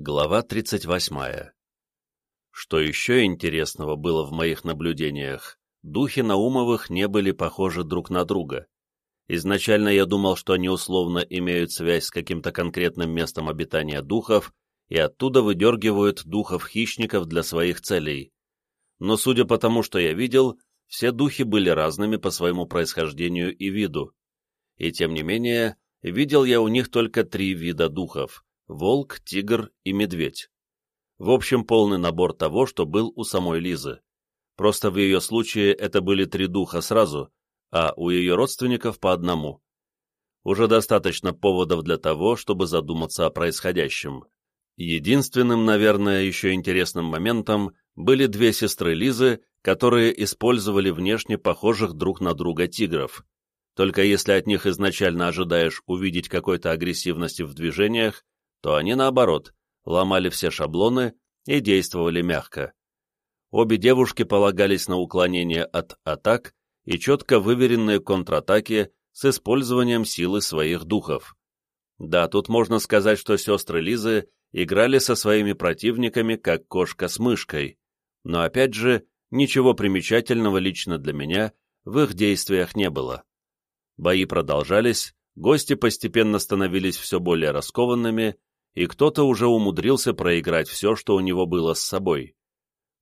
Глава 38. Что еще интересного было в моих наблюдениях, духи Наумовых не были похожи друг на друга. Изначально я думал, что они условно имеют связь с каким-то конкретным местом обитания духов и оттуда выдергивают духов-хищников для своих целей. Но судя по тому, что я видел, все духи были разными по своему происхождению и виду. И тем не менее, видел я у них только три вида духов волк, тигр и медведь. В общем, полный набор того, что был у самой Лизы. Просто в ее случае это были три духа сразу, а у ее родственников по одному. Уже достаточно поводов для того, чтобы задуматься о происходящем. Единственным, наверное, еще интересным моментом были две сестры Лизы, которые использовали внешне похожих друг на друга тигров. Только если от них изначально ожидаешь увидеть какой-то агрессивности в движениях, то они, наоборот, ломали все шаблоны и действовали мягко. Обе девушки полагались на уклонение от атак и четко выверенные контратаки с использованием силы своих духов. Да, тут можно сказать, что сестры Лизы играли со своими противниками, как кошка с мышкой, но опять же, ничего примечательного лично для меня в их действиях не было. Бои продолжались, гости постепенно становились все более раскованными, и кто-то уже умудрился проиграть все, что у него было с собой.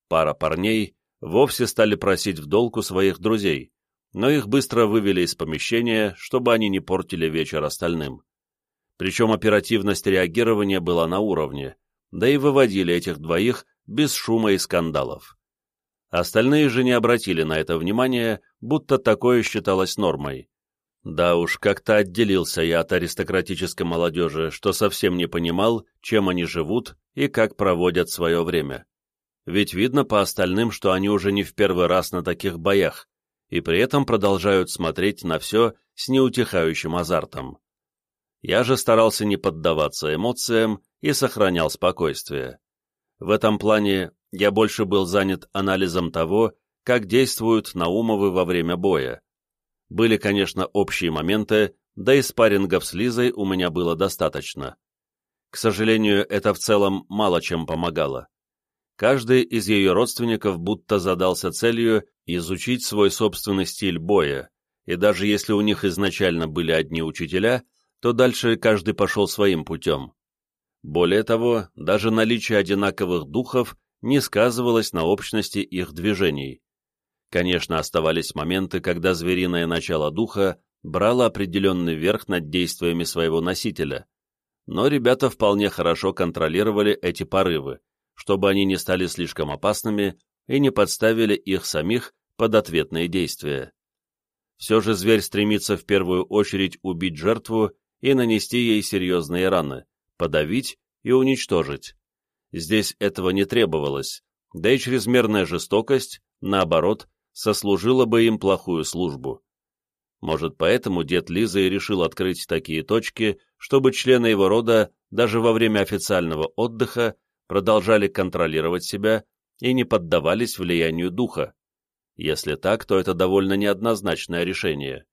Пара парней вовсе стали просить в долг у своих друзей, но их быстро вывели из помещения, чтобы они не портили вечер остальным. Причем оперативность реагирования была на уровне, да и выводили этих двоих без шума и скандалов. Остальные же не обратили на это внимания, будто такое считалось нормой. Да уж, как-то отделился я от аристократической молодежи, что совсем не понимал, чем они живут и как проводят свое время. Ведь видно по остальным, что они уже не в первый раз на таких боях, и при этом продолжают смотреть на все с неутихающим азартом. Я же старался не поддаваться эмоциям и сохранял спокойствие. В этом плане я больше был занят анализом того, как действуют Наумовы во время боя, были, конечно, общие моменты, да и спаррингов с Лизой у меня было достаточно. К сожалению, это в целом мало чем помогало. Каждый из ее родственников будто задался целью изучить свой собственный стиль боя, и даже если у них изначально были одни учителя, то дальше каждый пошел своим путем. Более того, даже наличие одинаковых духов не сказывалось на общности их движений. Конечно, оставались моменты, когда звериное начало духа брало определенный верх над действиями своего носителя, но ребята вполне хорошо контролировали эти порывы, чтобы они не стали слишком опасными и не подставили их самих под ответные действия. Все же зверь стремится в первую очередь убить жертву и нанести ей серьезные раны, подавить и уничтожить. Здесь этого не требовалось, да и чрезмерная жестокость, наоборот, сослужила бы им плохую службу. Может, поэтому дед Лизы и решил открыть такие точки, чтобы члены его рода даже во время официального отдыха продолжали контролировать себя и не поддавались влиянию духа. Если так, то это довольно неоднозначное решение.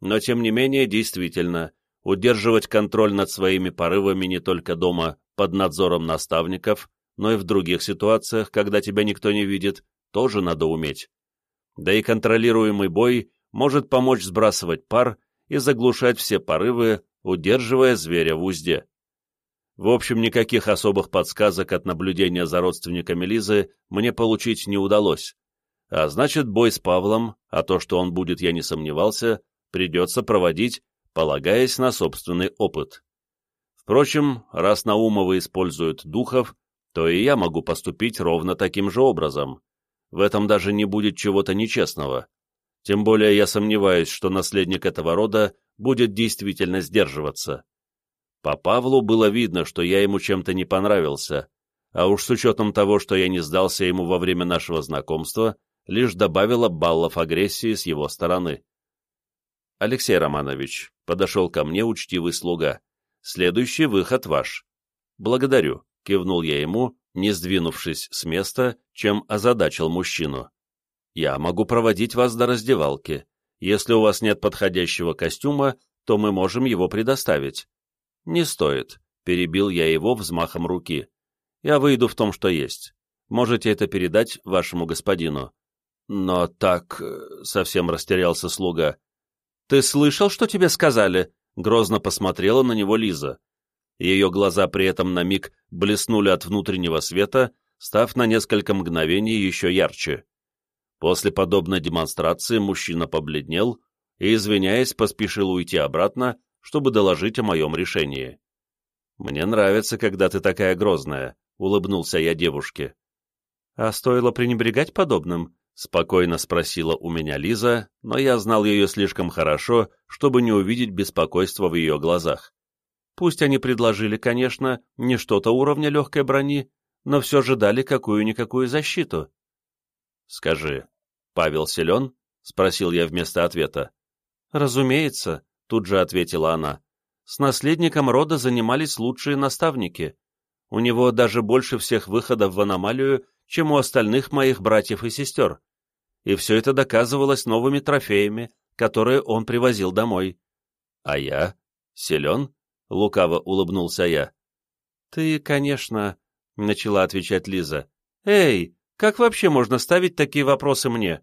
Но тем не менее, действительно, удерживать контроль над своими порывами не только дома под надзором наставников, но и в других ситуациях, когда тебя никто не видит, тоже надо уметь да и контролируемый бой может помочь сбрасывать пар и заглушать все порывы, удерживая зверя в узде. В общем, никаких особых подсказок от наблюдения за родственниками Лизы мне получить не удалось. А значит, бой с Павлом, а то, что он будет, я не сомневался, придется проводить, полагаясь на собственный опыт. Впрочем, раз Наумовы используют духов, то и я могу поступить ровно таким же образом. В этом даже не будет чего-то нечестного. Тем более я сомневаюсь, что наследник этого рода будет действительно сдерживаться. По Павлу было видно, что я ему чем-то не понравился, а уж с учетом того, что я не сдался ему во время нашего знакомства, лишь добавило баллов агрессии с его стороны. Алексей Романович, подошел ко мне учтивый слуга. Следующий выход ваш. Благодарю, кивнул я ему не сдвинувшись с места, чем озадачил мужчину. «Я могу проводить вас до раздевалки. Если у вас нет подходящего костюма, то мы можем его предоставить». «Не стоит», — перебил я его взмахом руки. Я выйду в том, что есть. Можете это передать вашему господину. Но так... Э, совсем растерялся слуга. Ты слышал, что тебе сказали? Грозно посмотрела на него Лиза. Ее глаза при этом на миг блеснули от внутреннего света, став на несколько мгновений еще ярче. После подобной демонстрации мужчина побледнел и, извиняясь, поспешил уйти обратно, чтобы доложить о моем решении. «Мне нравится, когда ты такая грозная», — улыбнулся я девушке. «А стоило пренебрегать подобным?» — спокойно спросила у меня Лиза, но я знал ее слишком хорошо, чтобы не увидеть беспокойства в ее глазах. Пусть они предложили, конечно, не что-то уровня легкой брони, но все же дали какую-никакую защиту. «Скажи, Павел силен?» — спросил я вместо ответа. «Разумеется», — тут же ответила она. «С наследником рода занимались лучшие наставники. У него даже больше всех выходов в аномалию, чем у остальных моих братьев и сестер. И все это доказывалось новыми трофеями, которые он привозил домой. А я? Силен? Лукаво улыбнулся я. Ты, конечно, — начала отвечать Лиза. Эй, как вообще можно ставить такие вопросы мне?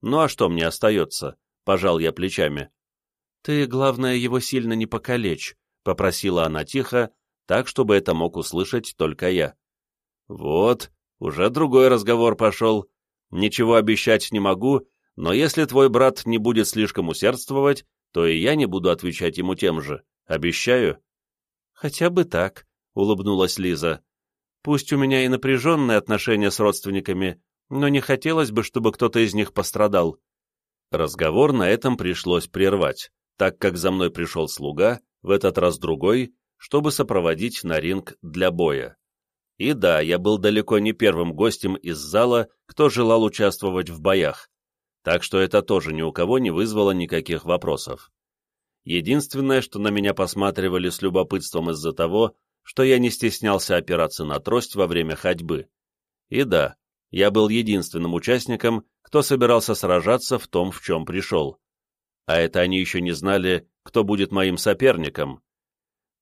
Ну а что мне остается? Пожал я плечами. Ты, главное, его сильно не покалечь, — попросила она тихо, так, чтобы это мог услышать только я. Вот, уже другой разговор пошел. Ничего обещать не могу, но если твой брат не будет слишком усердствовать, то и я не буду отвечать ему тем же. Обещаю. Хотя бы так, — улыбнулась Лиза. Пусть у меня и напряженные отношения с родственниками, но не хотелось бы, чтобы кто-то из них пострадал. Разговор на этом пришлось прервать, так как за мной пришел слуга, в этот раз другой, чтобы сопроводить на ринг для боя. И да, я был далеко не первым гостем из зала, кто желал участвовать в боях, так что это тоже ни у кого не вызвало никаких вопросов. Единственное, что на меня посматривали с любопытством из-за того, что я не стеснялся опираться на трость во время ходьбы. И да, я был единственным участником, кто собирался сражаться в том, в чем пришел. А это они еще не знали, кто будет моим соперником.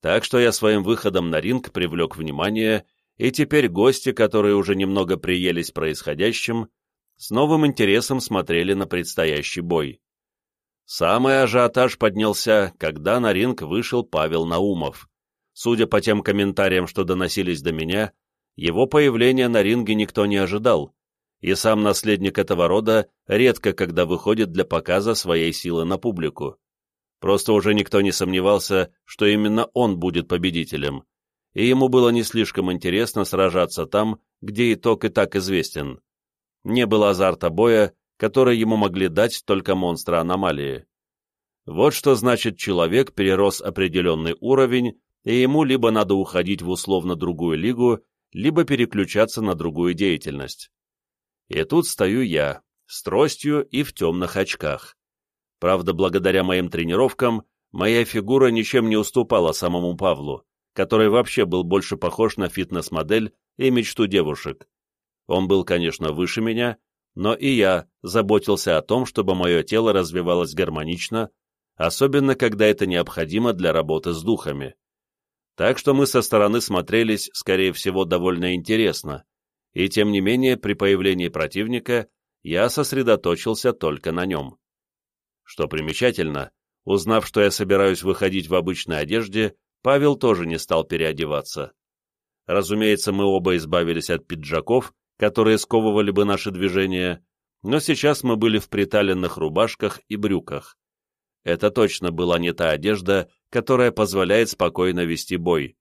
Так что я своим выходом на ринг привлек внимание и теперь гости, которые уже немного приелись происходящим, с новым интересом смотрели на предстоящий бой. Самый ажиотаж поднялся, когда на ринг вышел Павел Наумов. Судя по тем комментариям, что доносились до меня, его появления на ринге никто не ожидал, и сам наследник этого рода редко когда выходит для показа своей силы на публику. Просто уже никто не сомневался, что именно он будет победителем, и ему было не слишком интересно сражаться там, где итог и так известен. Не было азарта боя, который ему могли дать только монстры аномалии. Вот что значит человек перерос определенный уровень, и ему либо надо уходить в условно другую лигу, либо переключаться на другую деятельность. И тут стою я, с тростью и в темных очках. Правда, благодаря моим тренировкам, моя фигура ничем не уступала самому Павлу, который вообще был больше похож на фитнес-модель и мечту девушек. Он был, конечно, выше меня, но и я заботился о том, чтобы мое тело развивалось гармонично, особенно когда это необходимо для работы с духами. Так что мы со стороны смотрелись, скорее всего, довольно интересно, и тем не менее при появлении противника я сосредоточился только на нем. Что примечательно, узнав, что я собираюсь выходить в обычной одежде, Павел тоже не стал переодеваться. Разумеется, мы оба избавились от пиджаков, которые сковывали бы наши движения, но сейчас мы были в приталенных рубашках и брюках. Это точно была не та одежда, которая позволяет спокойно вести бой.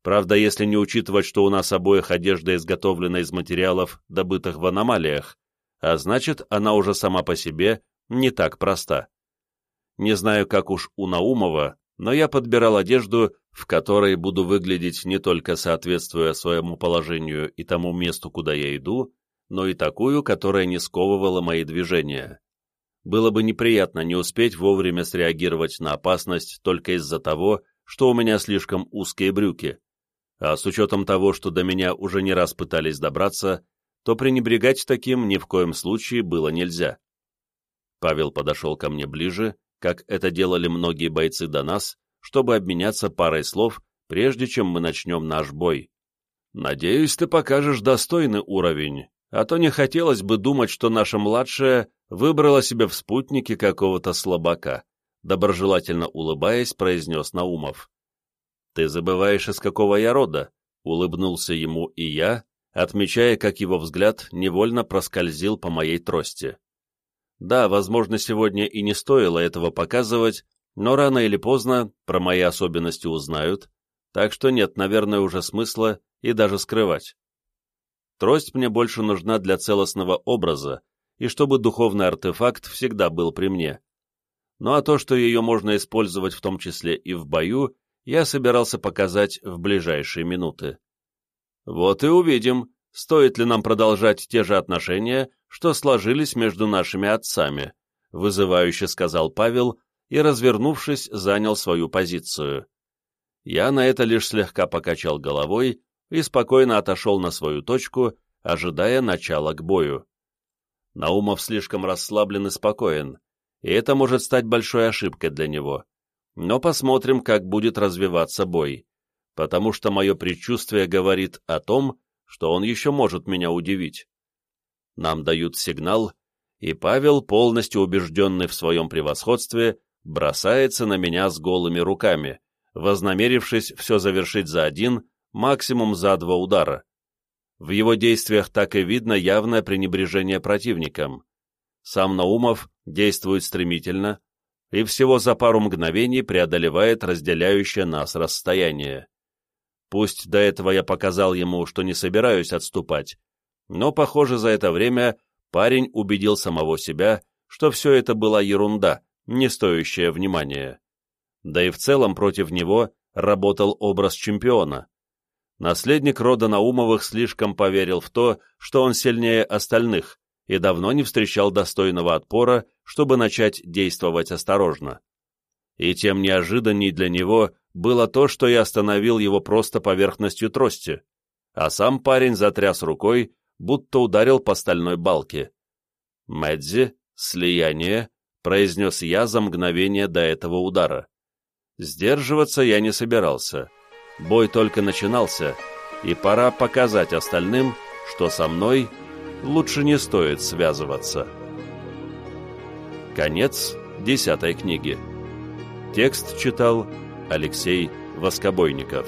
Правда, если не учитывать, что у нас обоих одежда изготовлена из материалов, добытых в аномалиях, а значит, она уже сама по себе не так проста. Не знаю, как уж у Наумова, но я подбирал одежду, в которой буду выглядеть не только соответствуя своему положению и тому месту, куда я иду, но и такую, которая не сковывала мои движения. Было бы неприятно не успеть вовремя среагировать на опасность только из-за того, что у меня слишком узкие брюки. А с учетом того, что до меня уже не раз пытались добраться, то пренебрегать таким ни в коем случае было нельзя. Павел подошел ко мне ближе как это делали многие бойцы до нас, чтобы обменяться парой слов, прежде чем мы начнем наш бой. «Надеюсь, ты покажешь достойный уровень, а то не хотелось бы думать, что наша младшая выбрала себе в спутнике какого-то слабака», доброжелательно улыбаясь, произнес Наумов. «Ты забываешь, из какого я рода», — улыбнулся ему и я, отмечая, как его взгляд невольно проскользил по моей трости. Да, возможно, сегодня и не стоило этого показывать, но рано или поздно про мои особенности узнают, так что нет, наверное, уже смысла и даже скрывать. Трость мне больше нужна для целостного образа, и чтобы духовный артефакт всегда был при мне. Ну а то, что ее можно использовать в том числе и в бою, я собирался показать в ближайшие минуты. Вот и увидим, стоит ли нам продолжать те же отношения, что сложились между нашими отцами, вызывающе сказал Павел и, развернувшись, занял свою позицию. Я на это лишь слегка покачал головой и спокойно отошел на свою точку, ожидая начала к бою. Наумов слишком расслаблен и спокоен, и это может стать большой ошибкой для него. Но посмотрим, как будет развиваться бой, потому что мое предчувствие говорит о том, что он еще может меня удивить. Нам дают сигнал, и Павел, полностью убежденный в своем превосходстве, бросается на меня с голыми руками, вознамерившись все завершить за один, максимум за два удара. В его действиях так и видно явное пренебрежение противником. Сам Наумов действует стремительно и всего за пару мгновений преодолевает разделяющее нас расстояние. Пусть до этого я показал ему, что не собираюсь отступать, но, похоже, за это время парень убедил самого себя, что все это была ерунда, не стоящая внимания. Да и в целом против него работал образ чемпиона. Наследник рода Наумовых слишком поверил в то, что он сильнее остальных, и давно не встречал достойного отпора, чтобы начать действовать осторожно. И тем неожиданней для него было то, что я остановил его просто поверхностью трости, а сам парень затряс рукой, будто ударил по стальной балке. «Мэдзи, слияние», — произнес я за мгновение до этого удара. Сдерживаться я не собирался. Бой только начинался, и пора показать остальным, что со мной лучше не стоит связываться. Конец десятой книги. Текст читал Алексей Воскобойников.